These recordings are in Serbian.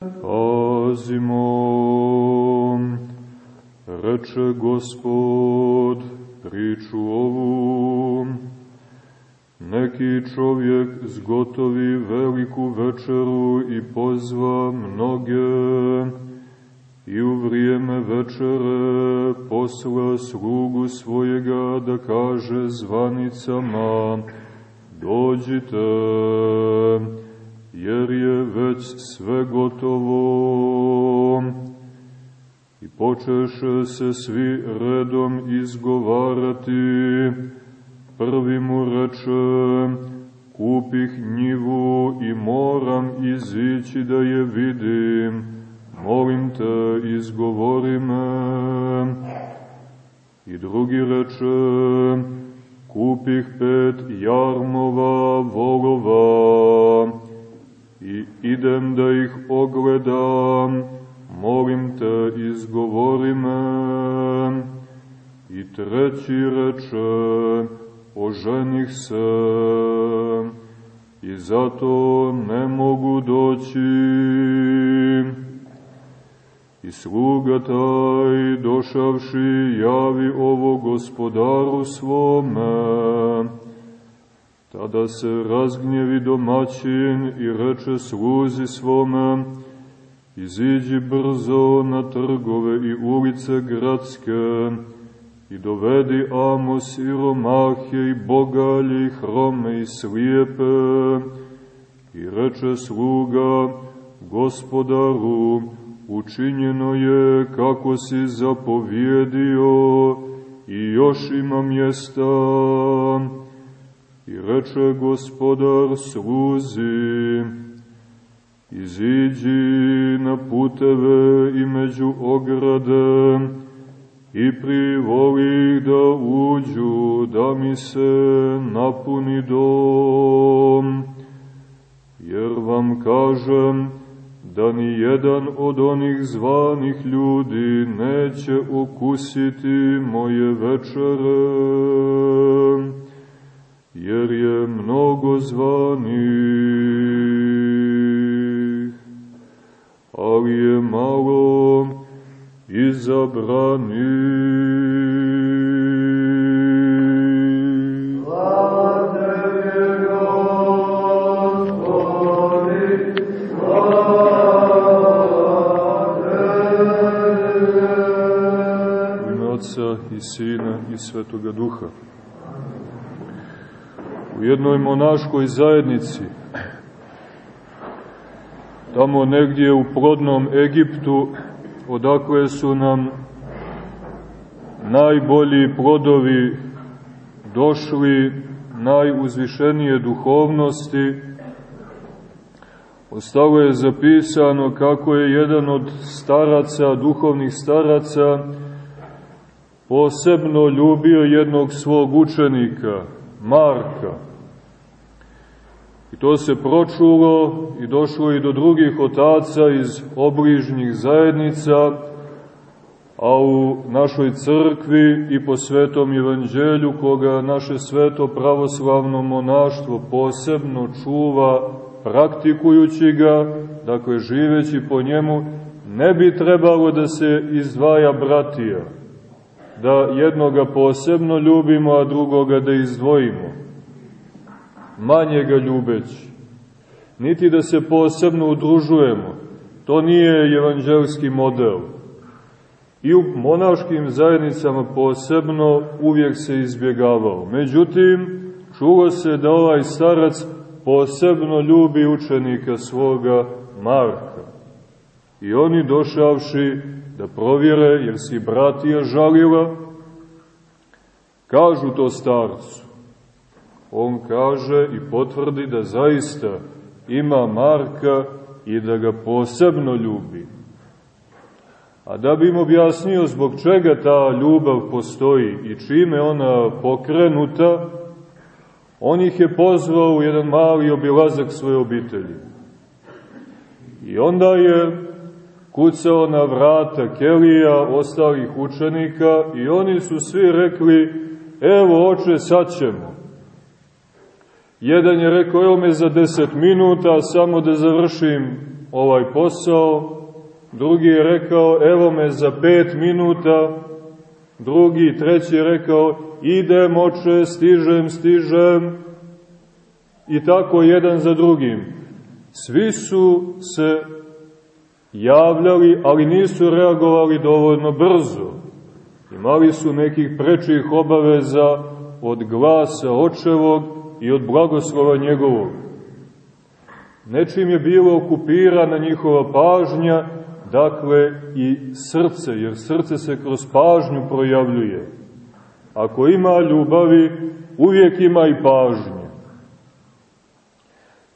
Pazimo, reče Gospod, priču ovu, neki čovjek zgotovi veliku večeru i pozva mnoge, i u vrijeme večere posla slugu svojega da kaže zvanicama, dođite, jer je već sve gotovo. I počeše se svi redom izgovarati, prvi mu reče, kupih njivu i moram izići da je vidim, molim te, izgovori me. I drugi reče, kupih pet jarmova volova i idem da ih ogledam, molim te, izgovori me. I treći reče, oženih se i zato ne mogu doći. I sluga taj, došavši, javi ovo gospodaru svome. Tada se razgnjevi domaćin i reče sluzi svome, iziđi brzo na trgove i ulice gradske i dovedi amo siromahe i bogalje i hrome i slijepe i reče sluga gospodaru, učinjeno je kako si zapovjedio i još ima mjesta. I reče gospodar sluzi, iziđi na puteve i među ograde i privoli da uđu, da mi se napuni dom. Jer vam kažem, da ni jedan od onih zvanih ljudi neće ukusiti moje večere, jer je mnogo zvanih, ali je malo izabranih. i Sina i Svetoga Duha. U jednoj monaškoj zajednici, tamo negdje u plodnom Egiptu, odakle su nam najbolji plodovi došli, najuzvišenije duhovnosti, ostalo je zapisano kako je jedan od staraca, duhovnih staraca, posebno ljubio jednog svog učenika, Marka. I to se pročulo i došlo i do drugih otaca iz obližnjih zajednica, a u našoj crkvi i po svetom evanđelju, koga naše sveto pravoslavno monaštvo posebno čuva, praktikujući ga, dakle živeći po njemu, ne bi trebalo da se izdvaja bratija, da jednoga posebno ljubimo, a drugoga da izdvojimo, manje ga ljubeći, niti da se posebno udružujemo, to nije evanđelski model. I u monaškim zajednicama posebno uvijek se izbjegavao. Međutim, čulo se da ovaj starac posebno ljubi učenika svoga Marka. I oni došavši da provjere, jer si bratija žalila, kažu to starcu. On kaže i potvrdi da zaista ima Marka i da ga posebno ljubi. A da bi im objasnio zbog čega ta ljubav postoji i čime ona pokrenuta, on ih je pozvao u jedan mali obilazak svoje obitelji. I onda je kucao na vrata Kelija, ostalih učenika i oni su svi rekli, evo oče, sad ćemo. Jedan je rekao, evo me za deset minuta, samo da završim ovaj posao, drugi je rekao, evo me za pet minuta, drugi, treći je rekao, idem oče, stižem, stižem, i tako jedan za drugim. Svi su se javljali, ali nisu reagovali dovoljno brzo. Imali su nekih prečih obaveza od glasa očevog i od blagoslova njegovog. Nečim je bilo okupirana njihova pažnja, dakle i srce, jer srce se kroz pažnju projavljuje. Ako ima ljubavi, uvijek ima i pažnje.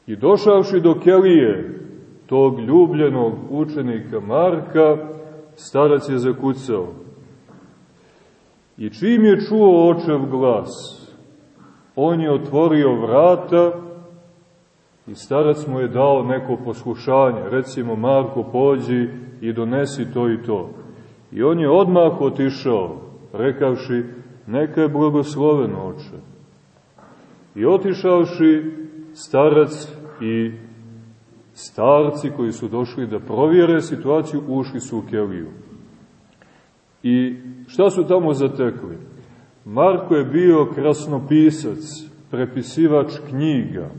I došavši do Kelije, tog ljubljenog učenika Marka, starac je zakucao. I čim je čuo očev glas, on je otvorio vrata i starac mu je dao neko poslušanje. Recimo, Marko, pođi i donesi to i to. I on je odmah otišao, rekavši, neka je blagosloven oče. I otišavši, starac i starci koji su došli da provjere situaciju, ušli su u Keliju. I šta su tamo zatekli? Marko je bio krasnopisac, prepisivač knjiga.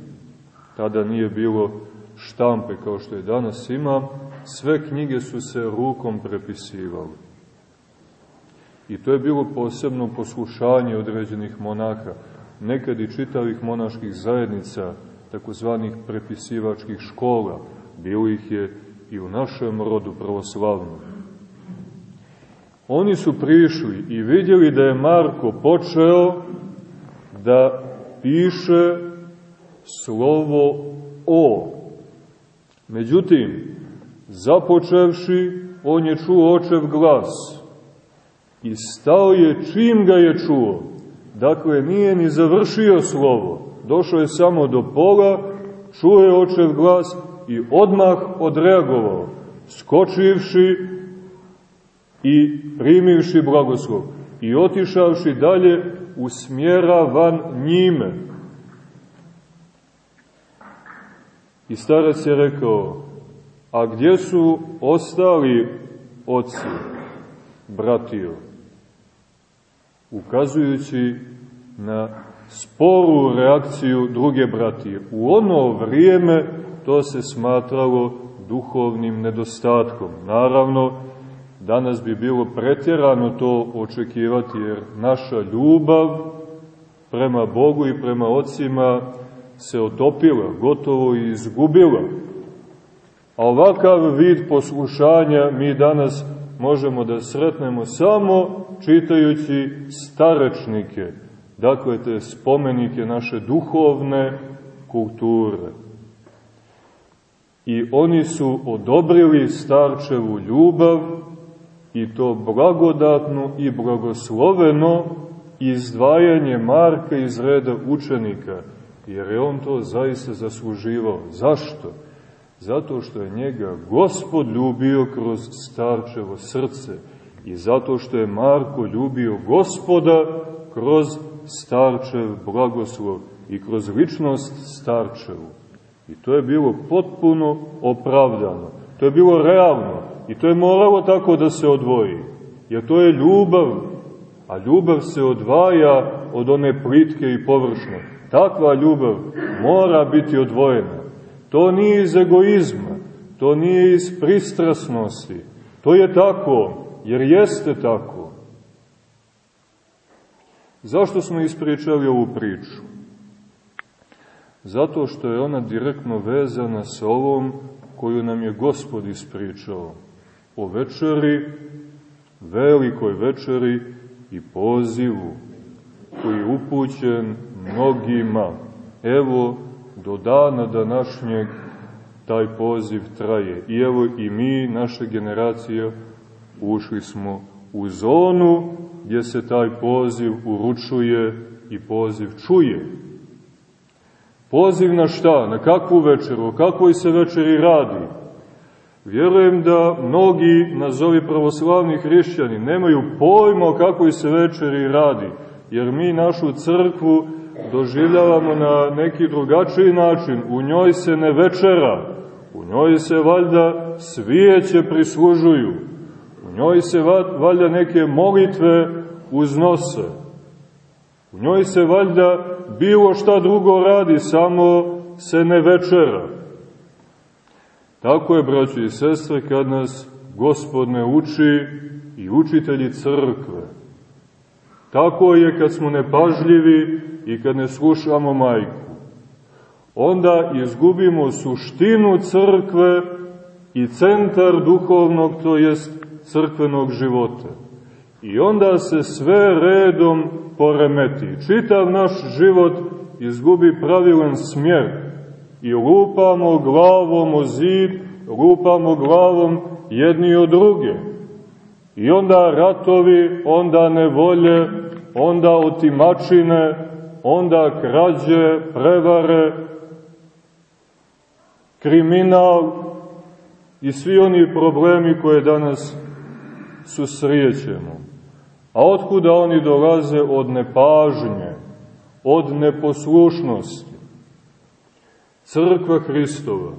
Tada nije bilo štampe kao što je danas ima, sve knjige su se rukom prepisivali. I to je bilo posebno poslušanje određenih monaha, nekad i čitavih monaških zajednica, takozvanih prepisivačkih škola. Bilo ih je i u našem rodu pravoslavnom. Oni su prišli i vidjeli da je Marko počeo da piše slovo O. Međutim, započevši, on je čuo očev glas i stao je čim ga je čuo. Dakle, nije ni završio slovo, došao je samo do pola, čuo je očev glas i odmah odreagovao, skočivši i primivši blagoslov i otišavši dalje usmjeravan njime. I starac je rekao, a gdje su ostali oci, bratio? Ukazujući na sporu reakciju druge bratije. U ono vrijeme to se smatralo duhovnim nedostatkom. Naravno, danas bi bilo pretjerano to očekivati, jer naša ljubav prema Bogu i prema ocima se otopila, gotovo i izgubila. A ovakav vid poslušanja mi danas možemo da sretnemo samo čitajući starečnike, dakle te spomenike naše duhovne kulture. I oni su odobrili starčevu ljubav i to blagodatno i blagosloveno izdvajanje Marka iz reda učenika, jer je on to zaista zasluživao. Zašto? Zato što je njega gospod ljubio kroz starčevo srce i zato što je Marko ljubio gospoda kroz starčev blagoslov i kroz ličnost starčevu. I to je bilo potpuno opravdano. To je bilo realno i to je moralo tako da se odvoji. Jer to je ljubav, a ljubav se odvaja od one plitke i površne. Takva ljubav mora biti odvojena. To nije iz egoizma, to nije iz pristrasnosti. To je tako, jer jeste tako. Zašto smo ispričali ovu priču? Zato što je ona direktno vezana sa ovom koju nam je Gospod ispričao. O večeri, velikoj večeri i pozivu koji je upućen mnogima. Evo, do dana današnjeg taj poziv traje. I evo i mi, naša generacija, ušli smo u zonu gdje se taj poziv uručuje i poziv čuje. Poziv na šta? Na kakvu večeru? O kakvoj se večeri radi? Vjerujem da mnogi, nazovi pravoslavni hrišćani, nemaju pojma o kakvoj se večeri radi, jer mi našu crkvu doživljavamo na neki drugačiji način. U njoj se ne večera, u njoj se valjda svijeće prislužuju, u njoj se valjda neke molitve uznose, u njoj se valjda bilo šta drugo radi, samo se ne večera. Tako je, braćo i sestre, kad nas Gospod ne uči i učitelji crkve. Tako je kad smo nepažljivi i kad ne slušamo majku. Onda izgubimo suštinu crkve i centar duhovnog, to jest crkvenog života. I onda se sve redom poremeti. Čitav naš život izgubi pravilan smjer i lupamo glavom o zid, lupamo glavom jedni od druge. I onda ratovi, onda nevolje, onda otimačine, onda krađe, prevare, kriminal i svi oni problemi koje danas susrijećemo. A otkuda oni dolaze od nepažnje, od neposlušnosti? Crkva Hristova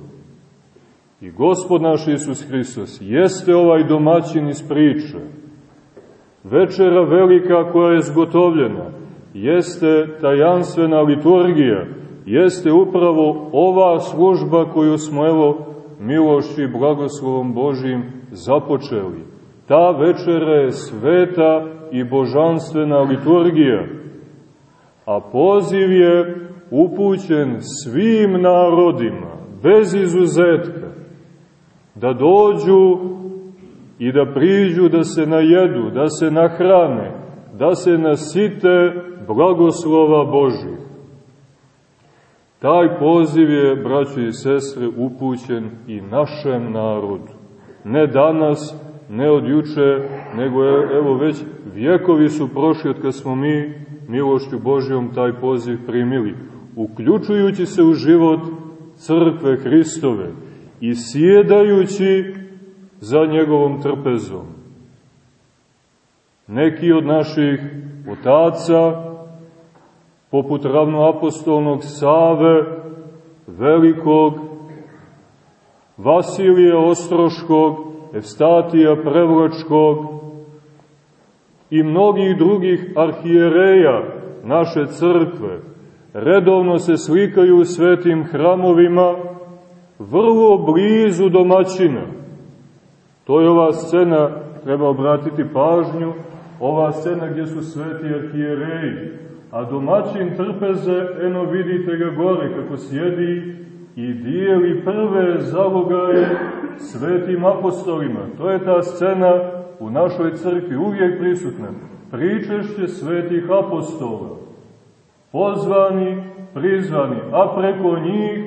i Gospod naš Isus Hristos jeste ovaj domaćin iz priče. Večera velika koja je zgotovljena jeste tajanstvena liturgija, jeste upravo ova služba koju smo evo milošću i blagoslovom Božim započeli. Ta večera je sveta i božanstvena liturgija, a poziv je upućen svim narodima, bez izuzetka, da dođu i da priđu, da se najedu, da se nahrane, da se nasite blagoslova Božih. Taj poziv je, braćo i sestre, upućen i našem narodu. Ne danas, ne od juče, nego evo već vjekovi su prošli od kad smo mi milošću Božijom taj poziv primili, uključujući se u život crkve Hristove i sjedajući za njegovom trpezom. Neki od naših otaca, poput ravnoapostolnog Save, velikog, Vasilija Ostroškog, Evstatija Prevlačkog i mnogih drugih arhijereja naše crkve redovno se slikaju u svetim hramovima vrlo blizu domaćina. To je ova scena, treba obratiti pažnju, ova scena gdje su sveti arhijereji, a domaćin trpeze, eno vidite ga gore kako sjedi i dijeli prve zalogaje svetim apostolima. To je ta scena u našoj crkvi uvijek prisutna. Pričešće svetih apostola. Pozvani, prizvani, a preko njih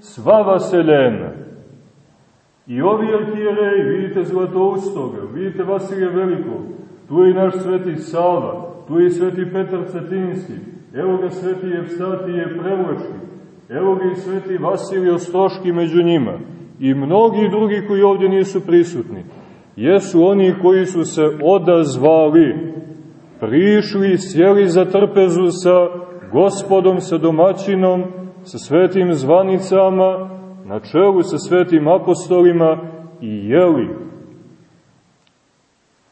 sva vaseljena. I ovi arhijereji, vidite Zlatoustoga, vidite Vasilija Velikog, tu je naš sveti Sava, tu je sveti Petar Cetinski, evo ga sveti Evstatije Prevlački, Evo ga i sveti Vasilij Ostroški među njima i mnogi drugi koji ovdje nisu prisutni. Jesu oni koji su se odazvali, prišli, sjeli za trpezu sa gospodom, sa domaćinom, sa svetim zvanicama, na čelu sa svetim apostolima i jeli.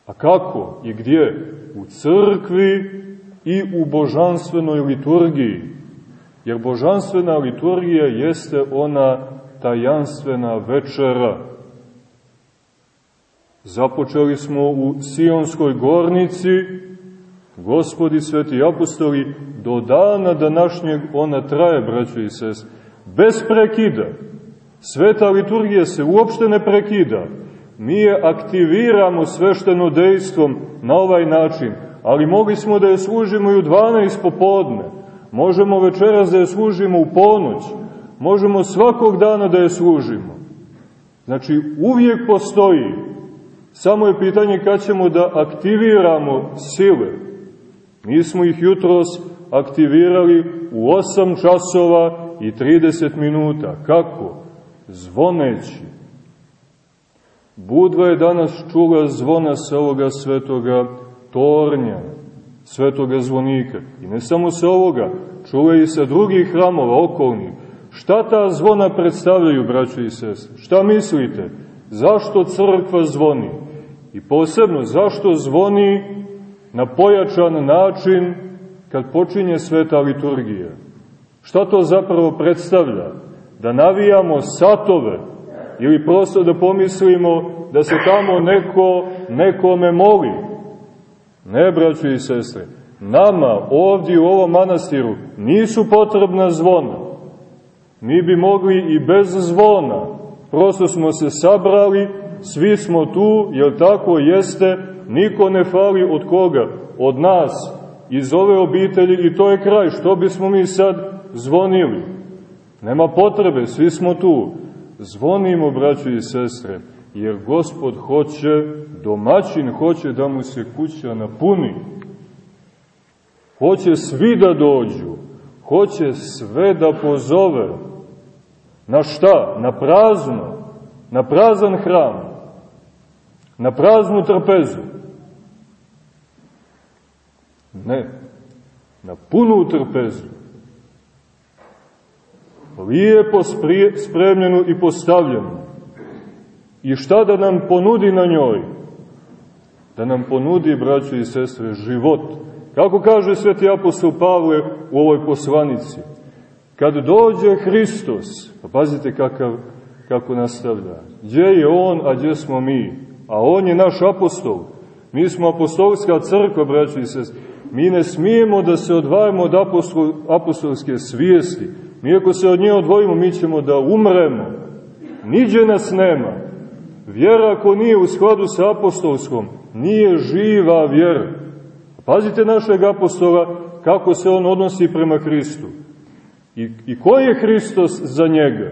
A kako i gdje? U crkvi i u božanstvenoj liturgiji. Jer božanstvena liturgija jeste ona tajanstvena večera. Započeli smo u Sionskoj gornici, gospodi sveti apostoli, do dana današnjeg ona traje, braćo i sest, bez prekida. Sveta liturgija se uopšte ne prekida. Mi je aktiviramo svešteno dejstvom na ovaj način, ali mogli smo da je služimo i u 12 popodne Možemo večeras da je služimo u ponoć, možemo svakog dana da je služimo. Znači, uvijek postoji. Samo je pitanje kad ćemo da aktiviramo sile. Mi smo ih jutros aktivirali u 8 časova i 30 minuta. Kako? Zvoneći. Budva je danas čula zvona sa ovoga svetoga tornja svetoga zvonika. I ne samo sa ovoga, čule i sa drugih hramova okolnih, Šta ta zvona predstavljaju, braćo i sestre? Šta mislite? Zašto crkva zvoni? I posebno, zašto zvoni na pojačan način kad počinje sveta liturgija? Šta to zapravo predstavlja? Da navijamo satove ili prosto da pomislimo da se tamo neko nekome moli? Ne, braćo i sestre, nama ovdje u ovom manastiru nisu potrebna zvona. Mi bi mogli i bez zvona. Prosto smo se sabrali, svi smo tu, jer tako jeste, niko ne fali od koga? Od nas, iz ove obitelji i to je kraj. Što bismo mi sad zvonili? Nema potrebe, svi smo tu. Zvonimo, braćo i sestre, jer gospod hoće, domaćin hoće da mu se kuća napuni. Hoće svi da dođu, hoće sve da pozove. Na šta? Na prazno, na prazan hram, na praznu trpezu. Ne, na punu trpezu. Lijepo spremljenu i postavljenu. I šta da nam ponudi na njoj? Da nam ponudi, braćo i sestre, život. Kako kaže sveti apostol Pavle u ovoj poslanici? Kad dođe Hristos, pa pazite kakav, kako nastavlja, gdje je On, a gdje smo mi? A On je naš apostol. Mi smo apostolska crkva, braćo i sestre. Mi ne smijemo da se odvajamo od apostol, apostolske svijesti. Mi ako se od nje odvojimo, mi ćemo da umremo. Niđe nas nema. Vjera ako nije u skladu sa apostolskom, nije živa vjera. Pazite našeg apostola kako se on odnosi prema Hristu. I, I ko je Hristos za njega?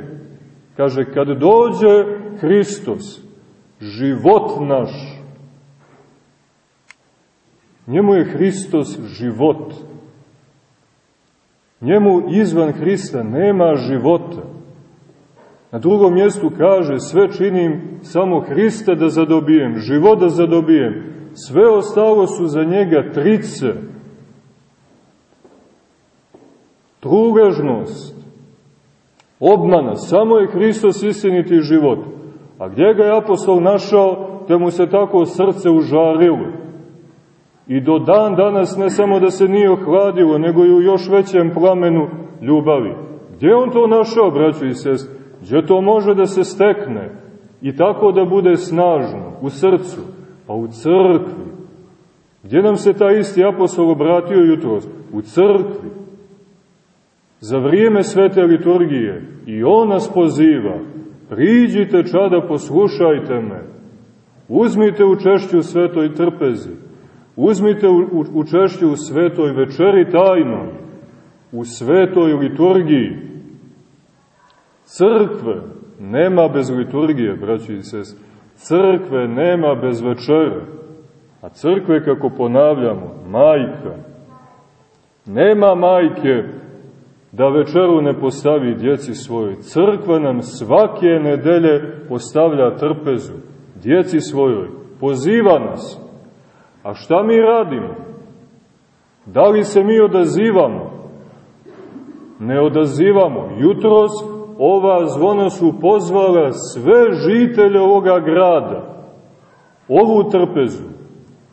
Kaže, kad dođe Hristos, život naš, njemu je Hristos život. Njemu izvan Hrista nema života. Na drugom mjestu kaže, sve činim samo Hrista da zadobijem, život da zadobijem. Sve ostalo su za njega trice. Trugažnost, obmana, samo je Hristos istiniti život. A gdje ga je apostol našao, te mu se tako srce užarilo. I do dan danas ne samo da se nije ohladilo, nego i u još većem plamenu ljubavi. Gdje on to našao, braćo i sest? Gdje to može da se stekne i tako da bude snažno u srcu? Pa u crkvi. Gdje nam se taj isti apostol obratio jutros? U crkvi. Za vrijeme svete liturgije i on nas poziva. Priđite čada, poslušajte me. Uzmite učešću svetoj trpezi. Uzmite učešću u svetoj večeri tajnoj. U svetoj liturgiji Crkve nema bez liturgije, braći i sest. Crkve nema bez večere. A crkve, kako ponavljamo, majka. Nema majke da večeru ne postavi djeci svojoj. Crkva nam svake nedelje postavlja trpezu djeci svojoj. Poziva nas. A šta mi radimo? Da li se mi odazivamo? Ne odazivamo. Jutros ova zvona su pozvala sve žitelje ovoga grada. Ovu trpezu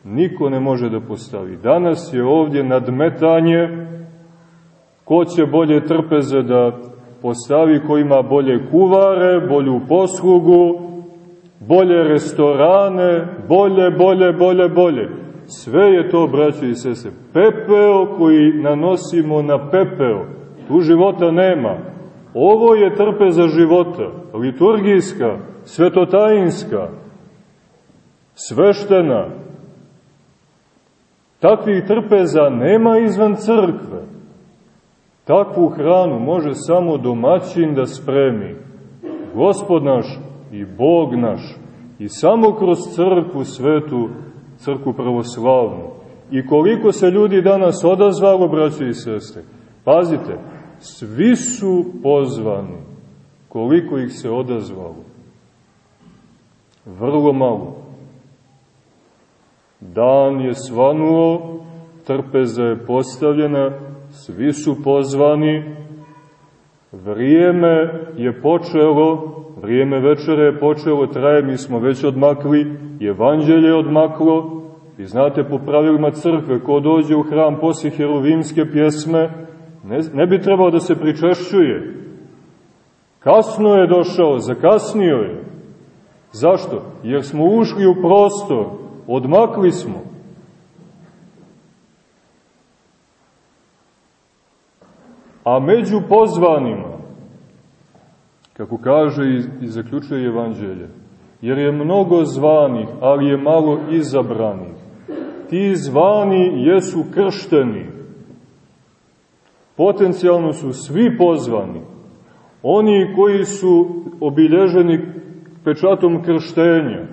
niko ne može da postavi. Danas je ovdje nadmetanje ko će bolje trpeze da postavi, ko ima bolje kuvare, bolju poslugu, bolje restorane, bolje, bolje, bolje, bolje. Sve je to, braćo i sese, pepeo koji nanosimo na pepeo. Tu života nema. Ovo je trpeza života, liturgijska, svetotajinska, sveštena. Takvih trpeza nema izvan crkve. Takvu hranu može samo domaćin da spremi. Gospod naš i Bog naš. I samo kroz crkvu svetu, crkvu pravoslavnu. I koliko se ljudi danas odazvalo, braće i sestre. Pazite, Svi su pozvani. Koliko ih se odazvalo? Vrlo malo. Dan je svanuo, trpeza je postavljena, svi su pozvani, Vrijeme je počelo, vrijeme večere je počelo, traje, mi smo već odmakli, evanđelje je odmaklo, i znate po pravilima crkve, ko dođe u hram poslije herovimske pjesme, ne, ne bi trebao da se pričešćuje. Kasno je došao, zakasnio je. Zašto? Jer smo ušli u prostor, odmakli smo. A među pozvanima, kako kaže i, i zaključuje evanđelje, jer je mnogo zvanih, ali je malo izabranih. Ti zvani jesu kršteni. Potencijalno su svi pozvani. Oni koji su obilježeni pečatom krštenja,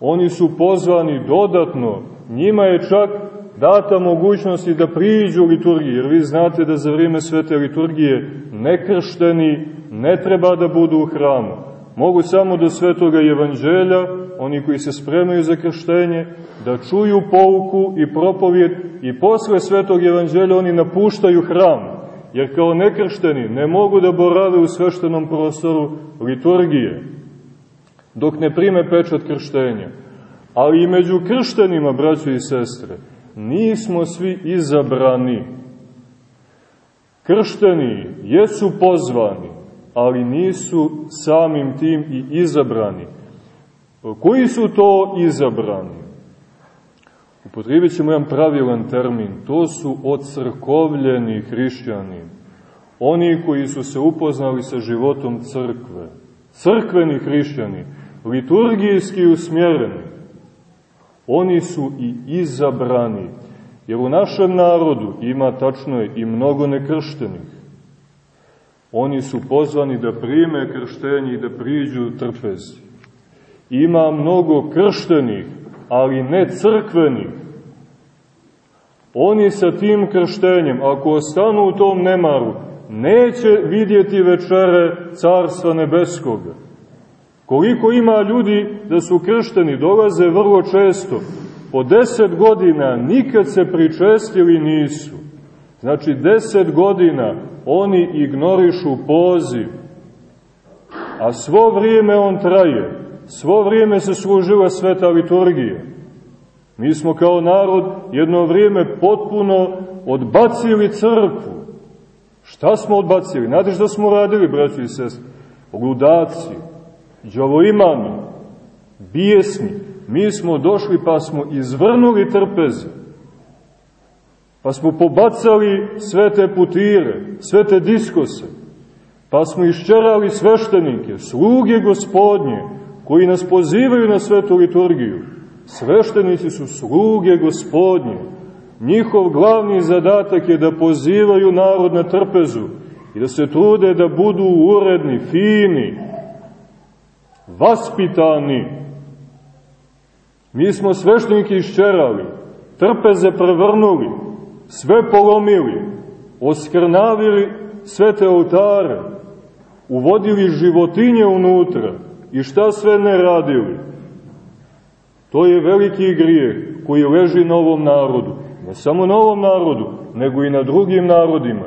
oni su pozvani dodatno, njima je čak data mogućnost i da priđu liturgiji, jer vi znate da za vrijeme svete liturgije nekršteni ne treba da budu u hramu. Mogu samo do svetoga evanđelja, oni koji se spremaju za krštenje, da čuju pouku i propovjed i posle svetog evanđelja oni napuštaju hram, jer kao nekršteni ne mogu da borave u sveštenom prostoru liturgije, dok ne prime pečat krštenja. Ali i među krštenima, braćo i sestre, nismo svi izabrani. Kršteni jesu pozvani, ali nisu samim tim i izabrani. Koji su to izabrani? Upotrebit ćemo jedan pravilan termin. To su ocrkovljeni hrišćani. Oni koji su se upoznali sa životom crkve. Crkveni hrišćani, liturgijski usmjereni. Oni su i izabrani. Jer u našem narodu ima tačno i mnogo nekrštenih. Oni su pozvani da prime krštenje i da priđu trpezi. Ima mnogo krštenih, ali ne crkvenih. Oni sa tim krštenjem, ako ostanu u tom nemaru, neće vidjeti večere Carstva Nebeskoga. Koliko ima ljudi da su kršteni, dolaze vrlo često, po deset godina nikad se pričestili nisu. Znači, deset godina oni ignorišu poziv, a svo vrijeme on traje, svo vrijeme se služila sveta liturgija. Mi smo kao narod jedno vrijeme potpuno odbacili crkvu. Šta smo odbacili? Znate šta smo radili, braći i sestri? Ludaci, džavoimani, bijesni. Mi smo došli pa smo izvrnuli trpeze. Pa smo pobacali sve te putire, sve te diskose. Pa smo iščerali sveštenike, sluge gospodnje, koji nas pozivaju na svetu liturgiju. Sveštenici su sluge gospodnje. Njihov glavni zadatak je da pozivaju narod na trpezu i da se trude da budu uredni, fini, vaspitani. Mi smo sveštenike iščerali, trpeze prevrnuli, sve polomili, oskrnavili sve te oltare, uvodili životinje unutra i šta sve ne radili. To je veliki grijeh koji leži na ovom narodu. Ne samo na ovom narodu, nego i na drugim narodima.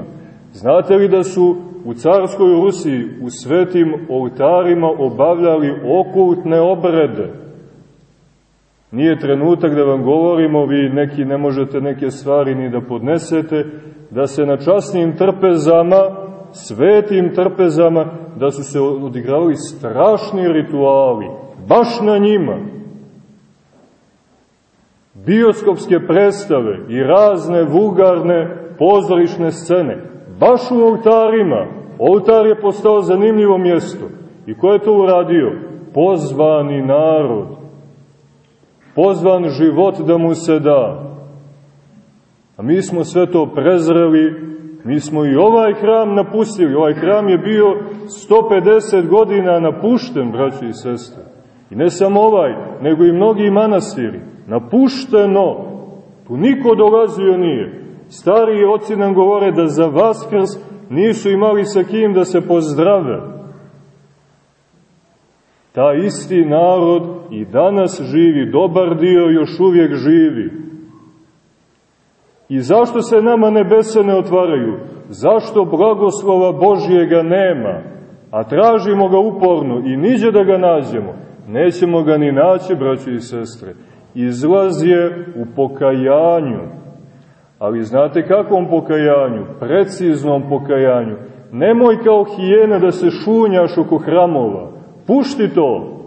Znate li da su u carskoj Rusiji u svetim oltarima obavljali okultne obrede? Nije trenutak da vam govorimo, vi neki ne možete neke stvari ni da podnesete, da se na časnim trpezama, svetim trpezama, da su se odigravali strašni rituali, baš na njima. Bioskopske predstave i razne vulgarne pozorišne scene, baš u oltarima. Oltar je postao zanimljivo mjesto. I ko je to uradio? Pozvani narod pozvan život da mu se da. A mi smo sve to prezreli, mi smo i ovaj hram napustili. Ovaj hram je bio 150 godina napušten, braći i sestre. I ne samo ovaj, nego i mnogi manastiri. Napušteno. Tu niko dolazio nije. Stariji oci nam govore da za Vaskrs nisu imali sa kim da se pozdrave. Ta isti narod i danas živi, dobar dio još uvijek živi. I zašto se nama nebese ne otvaraju? Zašto blagoslova Božijega nema? A tražimo ga uporno i niđe da ga nađemo. Nećemo ga ni naći, braći i sestre. Izlaz je u pokajanju. Ali znate kakvom pokajanju? Preciznom pokajanju. Nemoj kao hijena da se šunjaš oko hramova. Pušti to.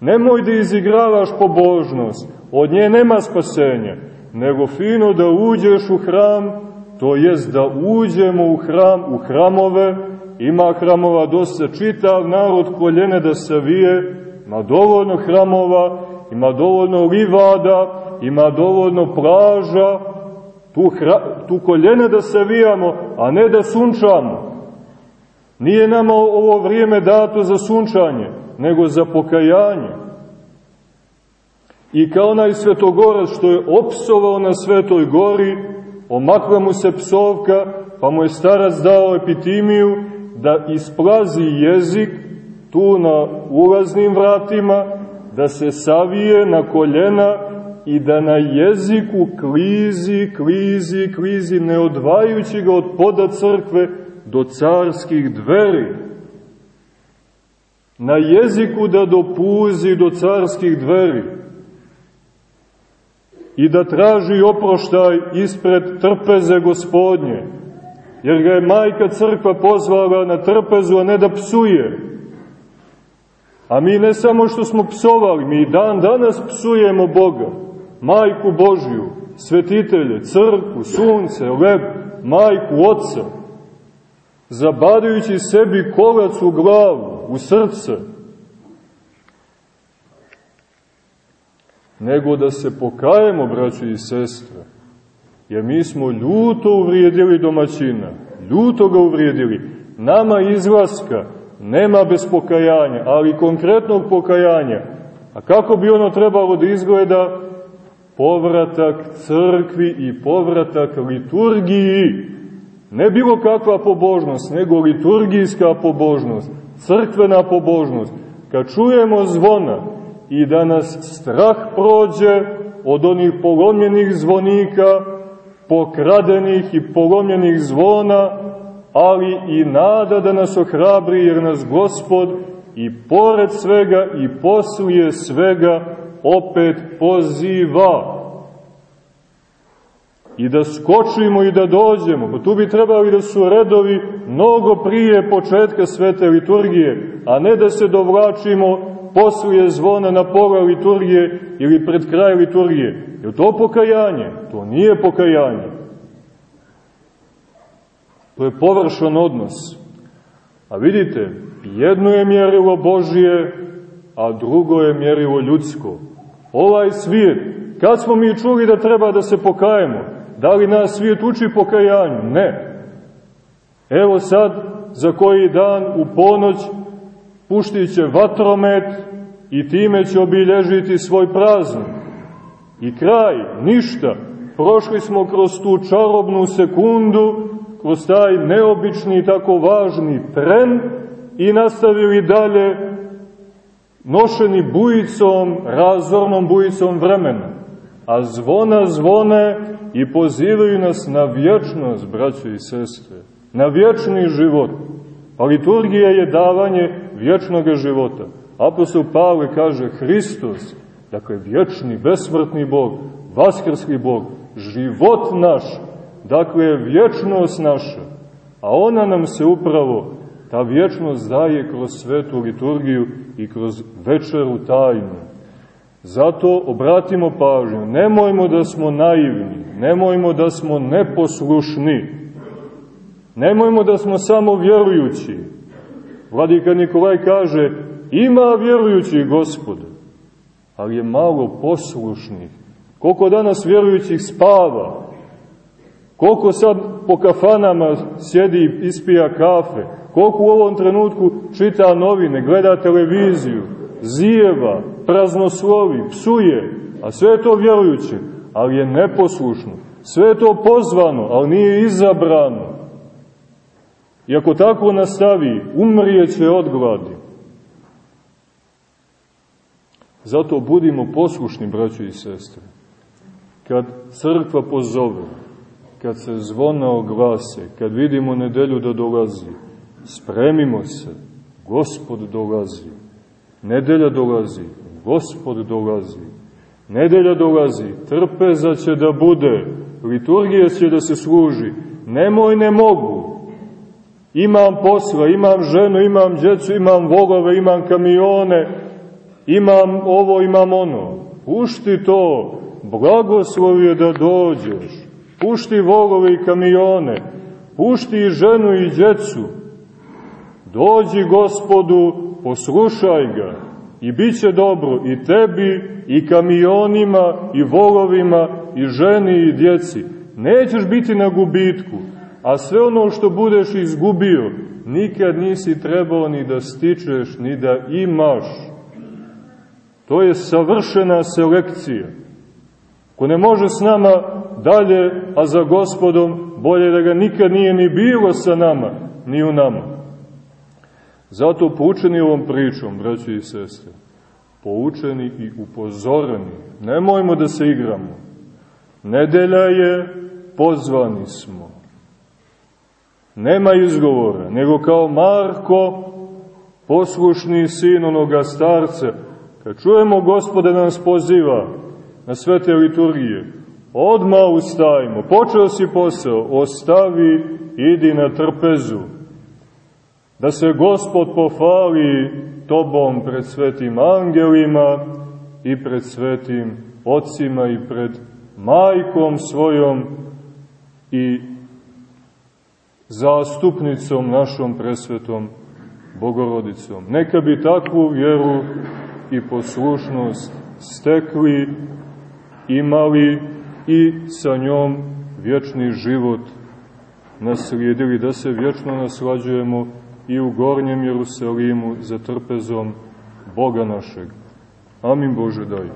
Nemoj da izigravaš pobožnost. Od nje nema spasenja. Nego fino da uđeš u hram, to jest da uđemo u hram, u hramove, ima hramova dosta, čitav narod koljene da se vije, ima dovoljno hramova, ima dovoljno livada, ima dovoljno plaža, tu, hra, tu koljene da se vijamo, a ne da sunčamo. Nije nama ovo vrijeme dato za sunčanje, nego za pokajanje. I kao onaj svetogorac što je opsovao na svetoj gori, omakla mu se psovka, pa mu je starac dao epitimiju da isplazi jezik tu na ulaznim vratima, da se savije na koljena i da na jeziku klizi, klizi, klizi, ne odvajući ga od poda crkve do carskih dveri. Na jeziku da dopuzi do carskih dveri i da traži oproštaj ispred trpeze gospodnje, jer ga je majka crkva pozvala na trpezu, a ne da psuje. A mi ne samo što smo psovali, mi dan danas psujemo Boga, majku Božju, svetitelje, crkvu, sunce, leb, majku, oca, zabadajući sebi kolac u glavu, u srce, nego da se pokajemo, braći i sestre, jer mi smo ljuto uvrijedili domaćina, ljuto ga uvrijedili. Nama izlaska nema bez pokajanja, ali konkretnog pokajanja. A kako bi ono trebalo da izgleda? Povratak crkvi i povratak liturgiji. Ne bilo kakva pobožnost, nego liturgijska pobožnost, crkvena pobožnost. Kad čujemo zvona i da nas strah prođe od onih polomljenih zvonika, pokradenih i polomljenih zvona, ali i nada da nas ohrabri jer nas Gospod i pored svega i poslije svega opet poziva. I da skočimo i da dođemo. Pa tu bi trebali da su redovi mnogo prije početka svete liturgije, a ne da se dovlačimo poslije zvona na pola liturgije ili pred kraj liturgije. Je to pokajanje? To nije pokajanje. To je površan odnos. A vidite, jedno je mjerilo Božije, a drugo je mjerilo ljudsko. Ovaj svijet, kad smo mi čuli da treba da se pokajemo, da li nas svijet uči pokajanju? Ne. Evo sad, za koji dan u ponoć puštit će vatromet i time će obilježiti svoj praznik. I kraj, ništa. Prošli smo kroz tu čarobnu sekundu, kroz taj neobični i tako važni tren i nastavili dalje nošeni bujicom, razornom bujicom vremena. A zvona zvone i pozivaju nas na vječnost, braćo i sestre, na vječni život. A liturgija je davanje vječnog života. Apostol Pavle kaže Hristos, dakle vječni, besmrtni Bog, vaskrski Bog, život naš, dakle vječnost naša, a ona nam se upravo, ta vječnost daje kroz svetu liturgiju i kroz večeru tajnu. Zato obratimo pažnju, nemojmo da smo naivni, nemojmo da smo neposlušni, nemojmo da smo samo vjerujući. Vladika Nikolaj kaže, ima vjerujućih gospoda, ali je malo poslušnih. Koliko danas vjerujućih spava, koliko sad po kafanama sjedi i ispija kafe, koliko u ovom trenutku čita novine, gleda televiziju, zijeva, praznoslovi, psuje, a sve je to vjerujuće, ali je neposlušno. Sve je to pozvano, ali nije izabrano. I ako tako nastavi, umrijeće od gladi. Zato budimo poslušni, braćo i sestre. Kad crkva pozove, kad se zvona oglase, kad vidimo nedelju da dolazi, spremimo se, Gospod dolazi. Nedelja dolazi, Gospod dolazi. Nedelja dolazi, trpeza će da bude, liturgija će da se služi. Nemoj, ne mogu. Imam posla, imam ženu, imam djecu, imam volove, imam kamione, imam ovo, imam ono. Pušti to, blagoslovio da dođeš. Pušti volove i kamione, pušti i ženu i djecu. Dođi gospodu, poslušaj ga i bit će dobro i tebi, i kamionima, i volovima, i ženi, i djeci. Nećeš biti na gubitku, a sve ono što budeš izgubio, nikad nisi trebao ni da stičeš, ni da imaš. To je savršena selekcija. Ko ne može s nama dalje, a za gospodom, bolje da ga nikad nije ni bilo sa nama, ni u nama. Zato poučeni ovom pričom, braći i sestre, poučeni i upozoreni, nemojmo da se igramo. Nedelja je, pozvani smo. Nema izgovora, nego kao Marko, poslušni sin onoga starca, kad čujemo gospoda da nas poziva na svete liturgije, odma ustajmo, počeo si posao, ostavi, idi na trpezu, da se gospod pofali tobom pred svetim angelima i pred svetim ocima i pred majkom svojom i zastupnicom našom presvetom Bogorodicom. Neka bi takvu vjeru i poslušnost stekli, imali i sa njom vječni život naslijedili, da se vječno naslađujemo i u gornjem Jerusalimu za trpezom Boga našeg. Amin Bože daj.